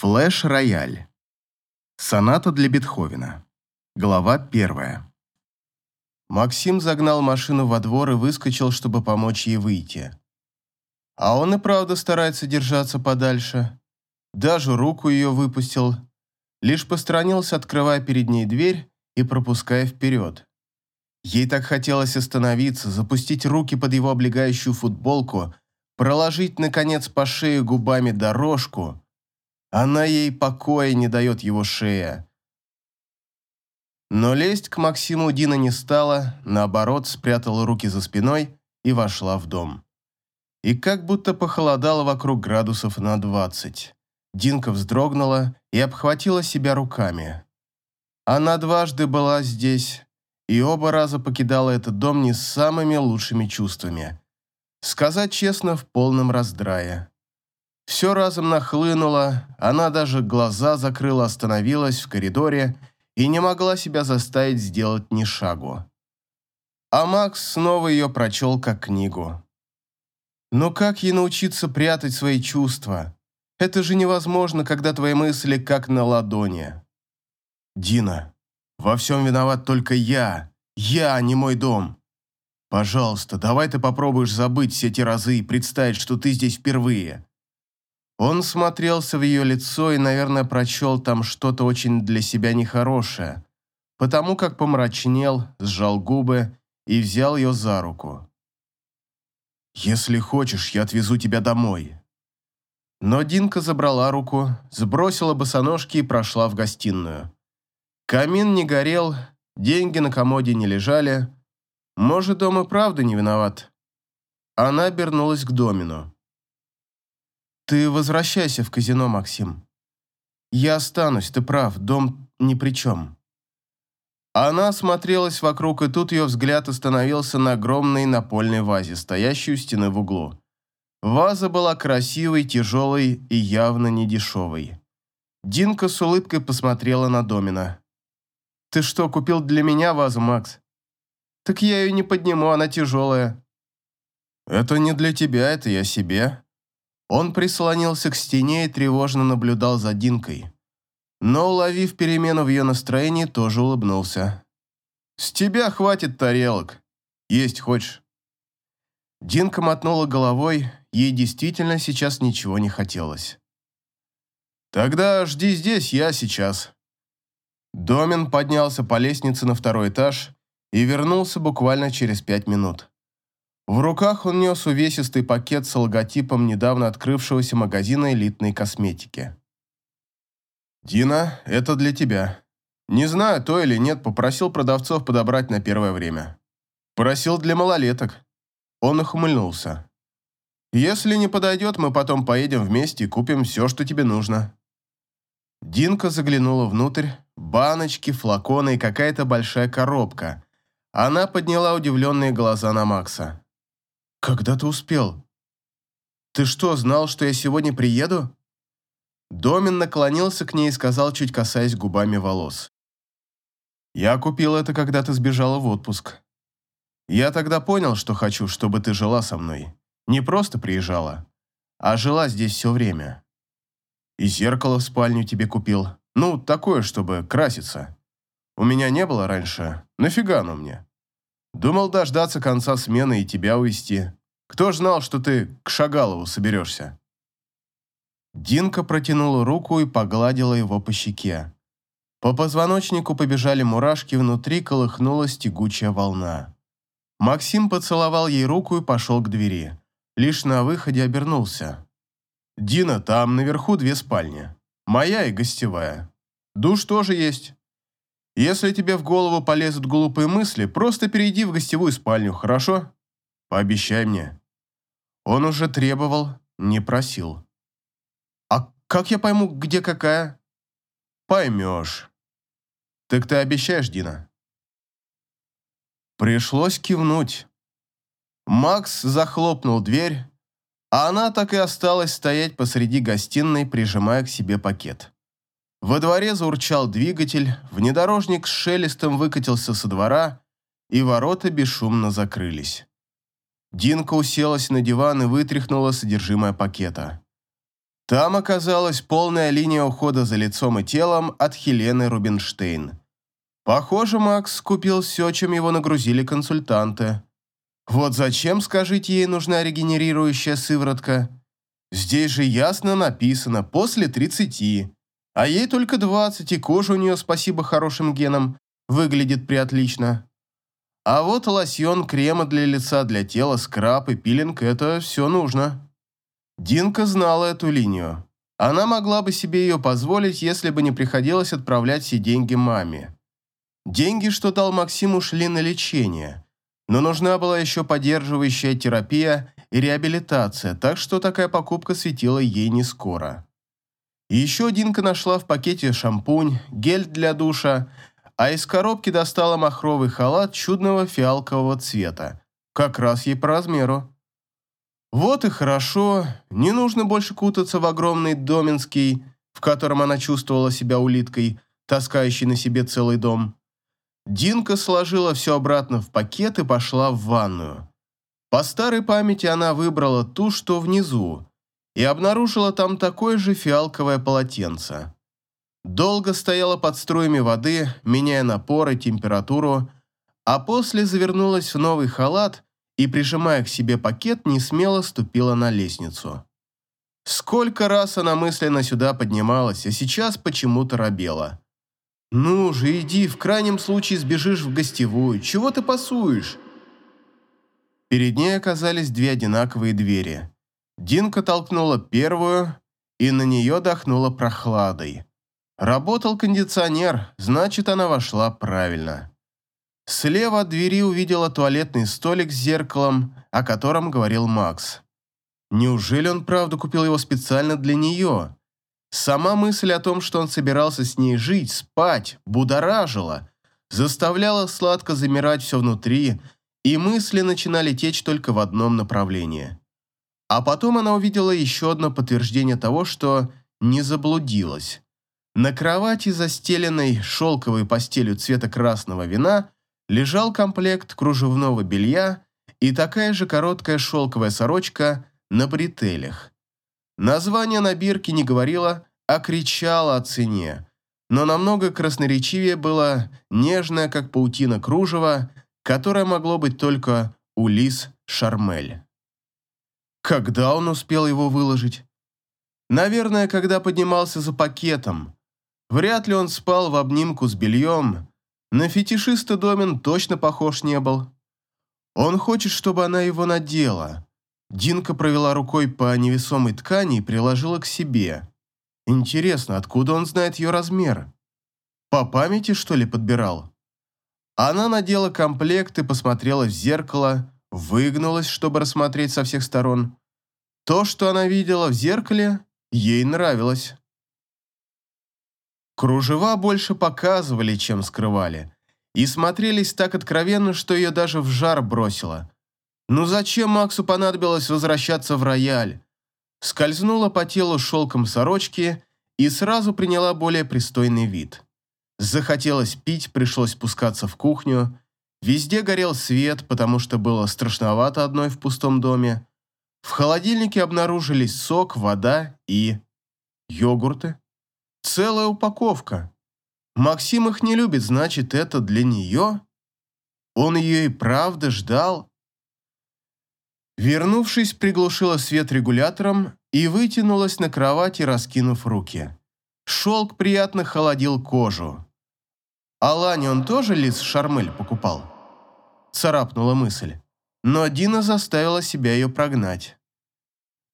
Флэш-рояль. Соната для Бетховена. Глава первая. Максим загнал машину во двор и выскочил, чтобы помочь ей выйти. А он и правда старается держаться подальше. Даже руку ее выпустил. Лишь посторонился, открывая перед ней дверь и пропуская вперед. Ей так хотелось остановиться, запустить руки под его облегающую футболку, проложить, наконец, по шее губами дорожку – она ей покоя не дает его шея. Но лезть к Максиму Дина не стала, наоборот, спрятала руки за спиной и вошла в дом. И как будто похолодало вокруг градусов на двадцать. Динка вздрогнула и обхватила себя руками. Она дважды была здесь, и оба раза покидала этот дом не с самыми лучшими чувствами. Сказать честно, в полном раздрае. Все разом нахлынуло, она даже глаза закрыла, остановилась в коридоре и не могла себя заставить сделать ни шагу. А Макс снова ее прочел как книгу. Но как ей научиться прятать свои чувства? Это же невозможно, когда твои мысли как на ладони. Дина, во всем виноват только я. Я, а не мой дом. Пожалуйста, давай ты попробуешь забыть все эти разы и представить, что ты здесь впервые. Он смотрелся в ее лицо и, наверное, прочел там что-то очень для себя нехорошее, потому как помрачнел, сжал губы и взял ее за руку. «Если хочешь, я отвезу тебя домой». Но Динка забрала руку, сбросила босоножки и прошла в гостиную. Камин не горел, деньги на комоде не лежали. Может, дом и правда не виноват. Она обернулась к Домину. Ты возвращайся в казино, Максим. Я останусь, ты прав, дом ни при чем. Она осмотрелась вокруг, и тут ее взгляд остановился на огромной напольной вазе, стоящей у стены в углу. Ваза была красивой, тяжелой и явно не дешевой. Динка с улыбкой посмотрела на Домина. «Ты что, купил для меня вазу, Макс?» «Так я ее не подниму, она тяжелая». «Это не для тебя, это я себе», он прислонился к стене и тревожно наблюдал за Динкой. Но, уловив перемену в ее настроении, тоже улыбнулся. «С тебя хватит тарелок. Есть хочешь?» Динка мотнула головой, ей действительно сейчас ничего не хотелось. «Тогда жди здесь, я сейчас». Домин поднялся по лестнице на второй этаж и вернулся буквально через пять минут. В руках он нес увесистый пакет с логотипом недавно открывшегося магазина элитной косметики. «Дина, это для тебя. Не знаю, то или нет, попросил продавцов подобрать на первое время. Просил для малолеток». Он ухмыльнулся. «Если не подойдет, мы потом поедем вместе и купим все, что тебе нужно». Динка заглянула внутрь. Баночки, флаконы и какая-то большая коробка. Она подняла удивленные глаза на Макса. «Когда ты успел? Ты что, знал, что я сегодня приеду?» Домин наклонился к ней и сказал, чуть касаясь губами волос. «Я купил это, когда ты сбежала в отпуск. Я тогда понял, что хочу, чтобы ты жила со мной. Не просто приезжала, а жила здесь все время. И зеркало в спальню тебе купил. Ну, такое, чтобы краситься. У меня не было раньше. Нафига оно мне?» Думал дождаться конца смены и тебя увести. Кто ж знал, что ты к Шагалову соберешься?» Динка протянула руку и погладила его по щеке. По позвоночнику побежали мурашки, внутри колыхнулась тягучая волна. Максим поцеловал ей руку и пошел к двери. Лишь на выходе обернулся. «Дина, там наверху две спальни. Моя и гостевая. Душ тоже есть. Если тебе в голову полезут глупые мысли, просто перейди в гостевую спальню, хорошо? Пообещай мне». Он уже требовал, не просил. «А как я пойму, где какая?» «Поймешь». «Так ты обещаешь, Дина?» Пришлось кивнуть. Макс захлопнул дверь, а она так и осталась стоять посреди гостиной, прижимая к себе пакет. Во дворе заурчал двигатель, внедорожник с шелестом выкатился со двора, и ворота бесшумно закрылись. Динка уселась на диван и вытряхнула содержимое пакета. Там оказалась полная линия ухода за лицом и телом от Хелены Рубинштейн. Похоже, Макс купил все, чем его нагрузили консультанты. Вот зачем, скажите, ей нужна регенерирующая сыворотка? Здесь же ясно написано «после 30», а ей только 20, и кожа у нее, спасибо хорошим генам, выглядит приотлично. А вот лосьон, крема для лица, для тела, скраб и пилинг – это все нужно. Динка знала эту линию. Она могла бы себе ее позволить, если бы не приходилось отправлять все деньги маме. Деньги, что дал Максим, ушли на лечение. Но нужна была еще поддерживающая терапия и реабилитация, так что такая покупка светила ей не скоро. Еще Динка нашла в пакете шампунь, гель для душа, а из коробки достала махровый халат чудного фиалкового цвета, как раз ей по размеру. Вот и хорошо, не нужно больше кутаться в огромный доменский, в котором она чувствовала себя улиткой, таскающей на себе целый дом. Динка сложила все обратно в пакет и пошла в ванную. По старой памяти она выбрала ту, что внизу, и обнаружила там такое же фиалковое полотенце. Долго стояла под струями воды, меняя напор и температуру, а после завернулась в новый халат и, прижимая к себе пакет, не смело ступила на лестницу. Сколько раз она мысленно сюда поднималась, а сейчас почему-то робела. «Ну же, иди, в крайнем случае сбежишь в гостевую. Чего ты пасуешь?» Перед ней оказались две одинаковые двери. Динка толкнула первую, и на нее дохнула прохладой. Работал кондиционер, значит, она вошла правильно. Слева от двери увидела туалетный столик с зеркалом, о котором говорил Макс. Неужели он правда купил его специально для нее? Сама мысль о том, что он собирался с ней жить, спать, будоражила, заставляла сладко замирать все внутри, и мысли начинали течь только в одном направлении. А потом она увидела еще одно подтверждение того, что не заблудилась. На кровати, застеленной шелковой постелью цвета красного вина, лежал комплект кружевного белья и такая же короткая шелковая сорочка на бретелях. Название на бирке не говорило, а кричало о цене, но намного красноречивее было нежное, как паутина кружево, которое могло быть только у Лис Шармель. Когда он успел его выложить? Наверное, когда поднимался за пакетом. Вряд ли он спал в обнимку с бельем, на фетишиста Домин точно похож не был. Он хочет, чтобы она его надела. Динка провела рукой по невесомой ткани и приложила к себе. Интересно, откуда он знает ее размер? По памяти, что ли, подбирал? Она надела комплект и посмотрела в зеркало, выгнулась, чтобы рассмотреть со всех сторон. То, что она видела в зеркале, ей нравилось. Кружева больше показывали, чем скрывали, и смотрелись так откровенно, что ее даже в жар бросило. Ну зачем Максу понадобилось возвращаться в рояль? Скользнула по телу шелком сорочки и сразу приняла более пристойный вид. Захотелось пить, пришлось спускаться в кухню. Везде горел свет, потому что было страшновато одной в пустом доме. В холодильнике обнаружились сок, вода и... йогурты. Целая упаковка. Максим их не любит, значит, это для нее? Он ее и правда ждал? Вернувшись, приглушила свет регулятором и вытянулась на кровати, раскинув руки. Шелк приятно холодил кожу. А Лане он тоже лис Шармель покупал? Царапнула мысль. Но Дина заставила себя ее прогнать.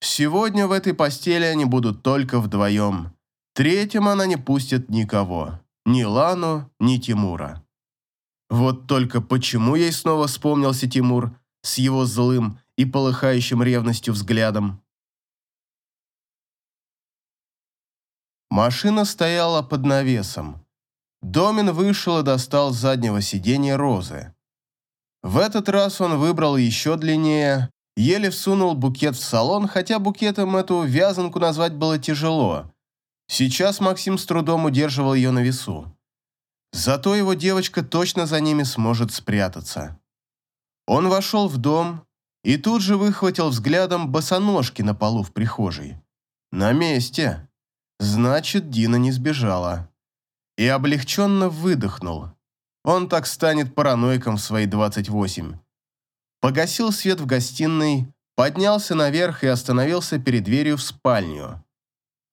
Сегодня в этой постели они будут только вдвоем. Третьим она не пустит никого. Ни Лану, ни Тимура. Вот только почему ей снова вспомнился Тимур с его злым и полыхающим ревностью взглядом? Машина стояла под навесом. Домин вышел и достал с заднего сиденья розы. В этот раз он выбрал еще длиннее, еле всунул букет в салон, хотя букетом эту вязанку назвать было тяжело. Сейчас Максим с трудом удерживал ее на весу. Зато его девочка точно за ними сможет спрятаться. Он вошел в дом и тут же выхватил взглядом босоножки на полу в прихожей. На месте. Значит, Дина не сбежала. И облегченно выдохнул. Он так станет параноиком в свои 28. Погасил свет в гостиной, поднялся наверх и остановился перед дверью в спальню.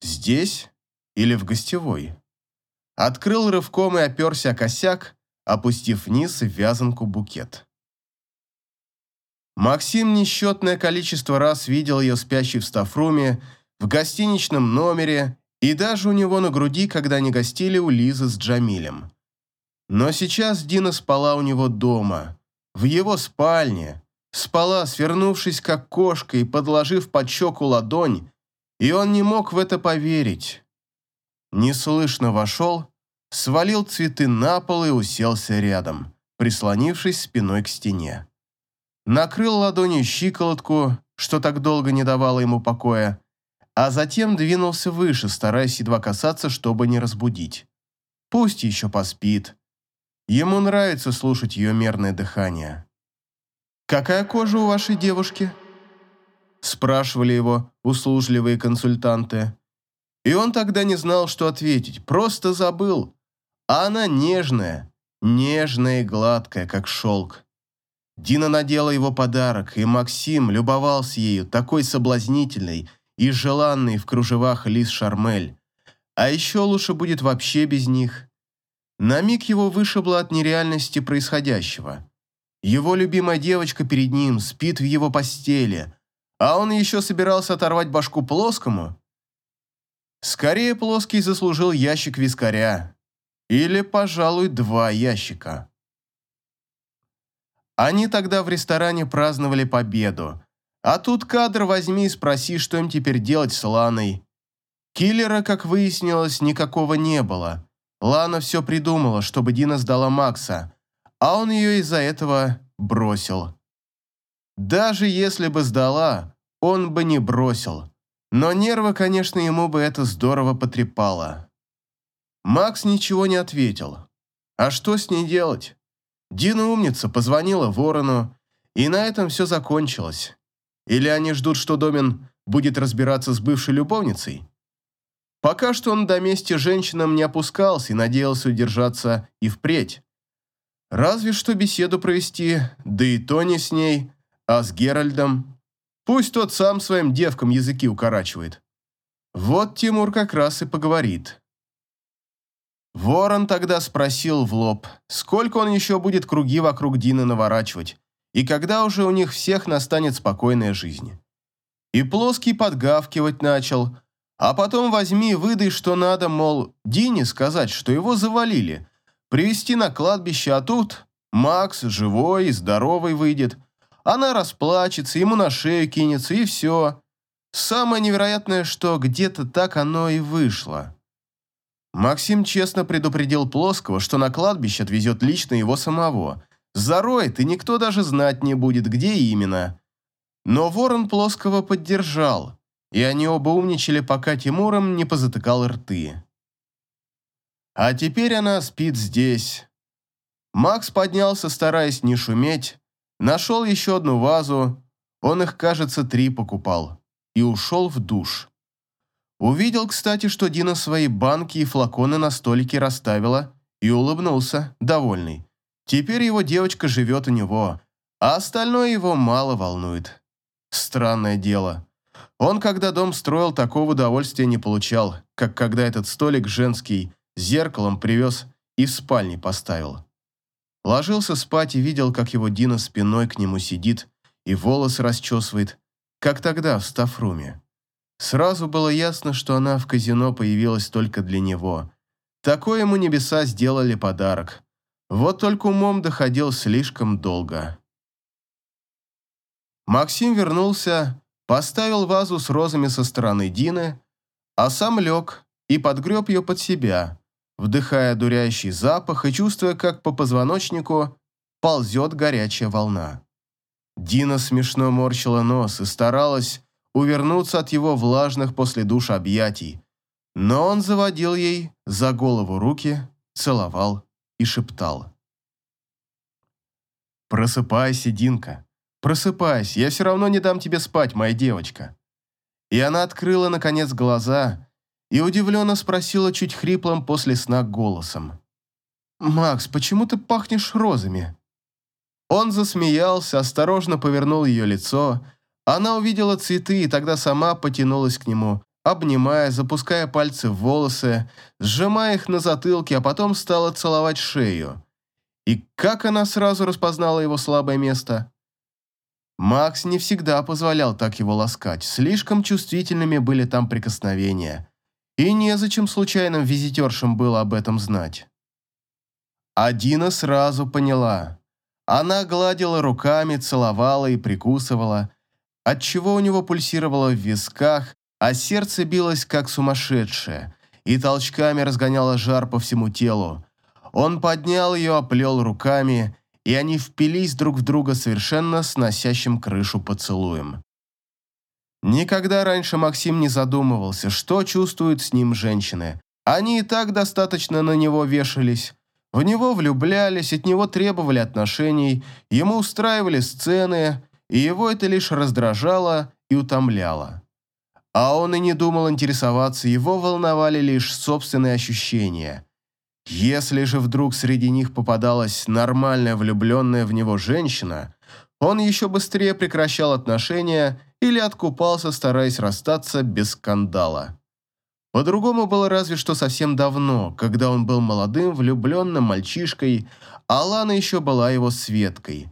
Здесь или в гостевой? Открыл рывком и оперся о косяк, опустив вниз вязанку букет. Максим несчетное количество раз видел ее спящей в стафруме, в гостиничном номере и даже у него на груди, когда они гостили у Лизы с Джамилем. Но сейчас Дина спала у него дома, в его спальне, спала, свернувшись как кошка и подложив под щеку ладонь, и он не мог в это поверить. Неслышно вошел, свалил цветы на пол и уселся рядом, прислонившись спиной к стене. Накрыл ладонью щиколотку, что так долго не давало ему покоя, а затем двинулся выше, стараясь едва касаться, чтобы не разбудить. Пусть еще поспит, Ему нравится слушать ее мерное дыхание. «Какая кожа у вашей девушки?» Спрашивали его услужливые консультанты. И он тогда не знал, что ответить, просто забыл. А она нежная, нежная и гладкая, как шелк. Дина надела его подарок, и Максим любовался ею, такой соблазнительной и желанной в кружевах лис Шармель. А еще лучше будет вообще без них. На миг его вышибло от нереальности происходящего. Его любимая девочка перед ним спит в его постели, а он еще собирался оторвать башку плоскому. Скорее, плоский заслужил ящик вискаря. Или, пожалуй, два ящика. Они тогда в ресторане праздновали победу. А тут кадр возьми и спроси, что им теперь делать с Ланой. Киллера, как выяснилось, никакого не было. Лана все придумала, чтобы Дина сдала Макса, а он ее из-за этого бросил. Даже если бы сдала, он бы не бросил. Но нервы, конечно, ему бы это здорово потрепало. Макс ничего не ответил. А что с ней делать? Дина умница, позвонила Ворону, и на этом все закончилось. Или они ждут, что Домин будет разбираться с бывшей любовницей? Пока что он до мести женщинам не опускался и надеялся удержаться и впредь. Разве что беседу провести, да и то не с ней, а с Геральдом. Пусть тот сам своим девкам языки укорачивает. Вот Тимур как раз и поговорит. Ворон тогда спросил в лоб, сколько он еще будет круги вокруг Дины наворачивать, и когда уже у них всех настанет спокойная жизнь. И плоский подгавкивать начал – а потом возьми и выдай, что надо, мол, Дине сказать, что его завалили, привести на кладбище, а тут Макс живой и здоровый выйдет. Она расплачется, ему на шею кинется, и все. Самое невероятное, что где-то так оно и вышло. Максим честно предупредил Плоского, что на кладбище отвезет лично его самого. Зароет, и никто даже знать не будет, где именно. Но Ворон Плоского поддержал – и они оба умничали, пока Тимуром не позатыкал рты. А теперь она спит здесь. Макс поднялся, стараясь не шуметь, нашел еще одну вазу, он их, кажется, три покупал, и ушел в душ. Увидел, кстати, что Дина свои банки и флаконы на столике расставила, и улыбнулся, довольный. Теперь его девочка живет у него, а остальное его мало волнует. Странное дело. Он, когда дом строил, такого удовольствия не получал, как когда этот столик женский зеркалом привез и в спальне поставил. Ложился спать и видел, как его Дина спиной к нему сидит и волосы расчесывает, как тогда в стафруме. Сразу было ясно, что она в казино появилась только для него. Такое ему небеса сделали подарок. Вот только умом доходил слишком долго. Максим вернулся, Поставил вазу с розами со стороны Дины, а сам лег и подгреб ее под себя, вдыхая дурящий запах и чувствуя, как по позвоночнику ползет горячая волна. Дина смешно морщила нос и старалась увернуться от его влажных после душа объятий, но он заводил ей за голову руки, целовал и шептал. «Просыпайся, Динка. Просыпайся, я все равно не дам тебе спать, моя девочка. И она открыла, наконец, глаза и удивленно спросила чуть хриплым после сна голосом. «Макс, почему ты пахнешь розами?» Он засмеялся, осторожно повернул ее лицо. Она увидела цветы и тогда сама потянулась к нему, обнимая, запуская пальцы в волосы, сжимая их на затылке, а потом стала целовать шею. И как она сразу распознала его слабое место? Макс не всегда позволял так его ласкать, слишком чувствительными были там прикосновения. И незачем случайным визитершам было об этом знать. А Дина сразу поняла. Она гладила руками, целовала и прикусывала, отчего у него пульсировало в висках, а сердце билось как сумасшедшее, и толчками разгоняло жар по всему телу, он поднял ее, оплел руками, и они впились друг в друга совершенно сносящим крышу поцелуем. Никогда раньше Максим не задумывался, что чувствуют с ним женщины. Они и так достаточно на него вешались. В него влюблялись, от него требовали отношений, ему устраивали сцены, и его это лишь раздражало и утомляло. А он и не думал интересоваться, его волновали лишь собственные ощущения – если же вдруг среди них попадалась нормальная влюбленная в него женщина, он еще быстрее прекращал отношения или откупался, стараясь расстаться без скандала. По-другому было разве что совсем давно, когда он был молодым, влюбленным мальчишкой, а Лана еще была его Светкой.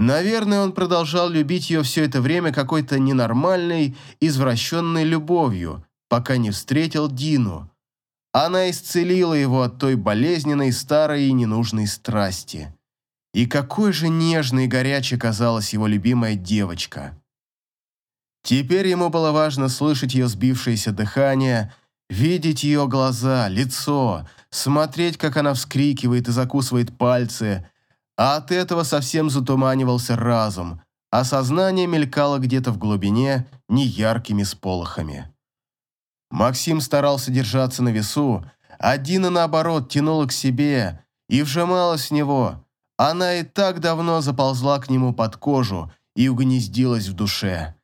Наверное, он продолжал любить ее все это время какой-то ненормальной, извращенной любовью, пока не встретил Дину, она исцелила его от той болезненной, старой и ненужной страсти. И какой же нежной и горячей казалась его любимая девочка. Теперь ему было важно слышать ее сбившееся дыхание, видеть ее глаза, лицо, смотреть, как она вскрикивает и закусывает пальцы, а от этого совсем затуманивался разум, а сознание мелькало где-то в глубине неяркими сполохами. Максим старался держаться на весу, а Дина, наоборот, тянула к себе и вжималась в него. Она и так давно заползла к нему под кожу и угнездилась в душе.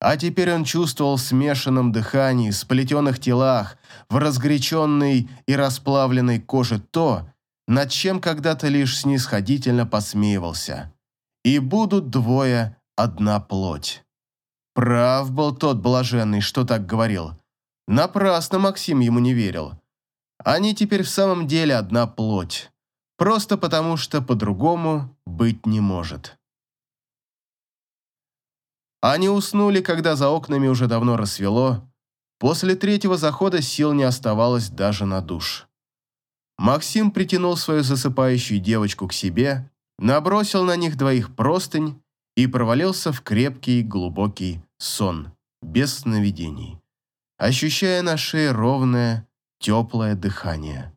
А теперь он чувствовал в смешанном дыхании, сплетенных телах, в разгоряченной и расплавленной коже то, над чем когда-то лишь снисходительно посмеивался. И будут двое, одна плоть. Прав был тот блаженный, что так говорил – Напрасно Максим ему не верил. Они теперь в самом деле одна плоть. Просто потому, что по-другому быть не может. Они уснули, когда за окнами уже давно рассвело. После третьего захода сил не оставалось даже на душ. Максим притянул свою засыпающую девочку к себе, набросил на них двоих простынь и провалился в крепкий глубокий сон, без сновидений ощущая на шее ровное, теплое дыхание.